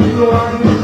you Lord.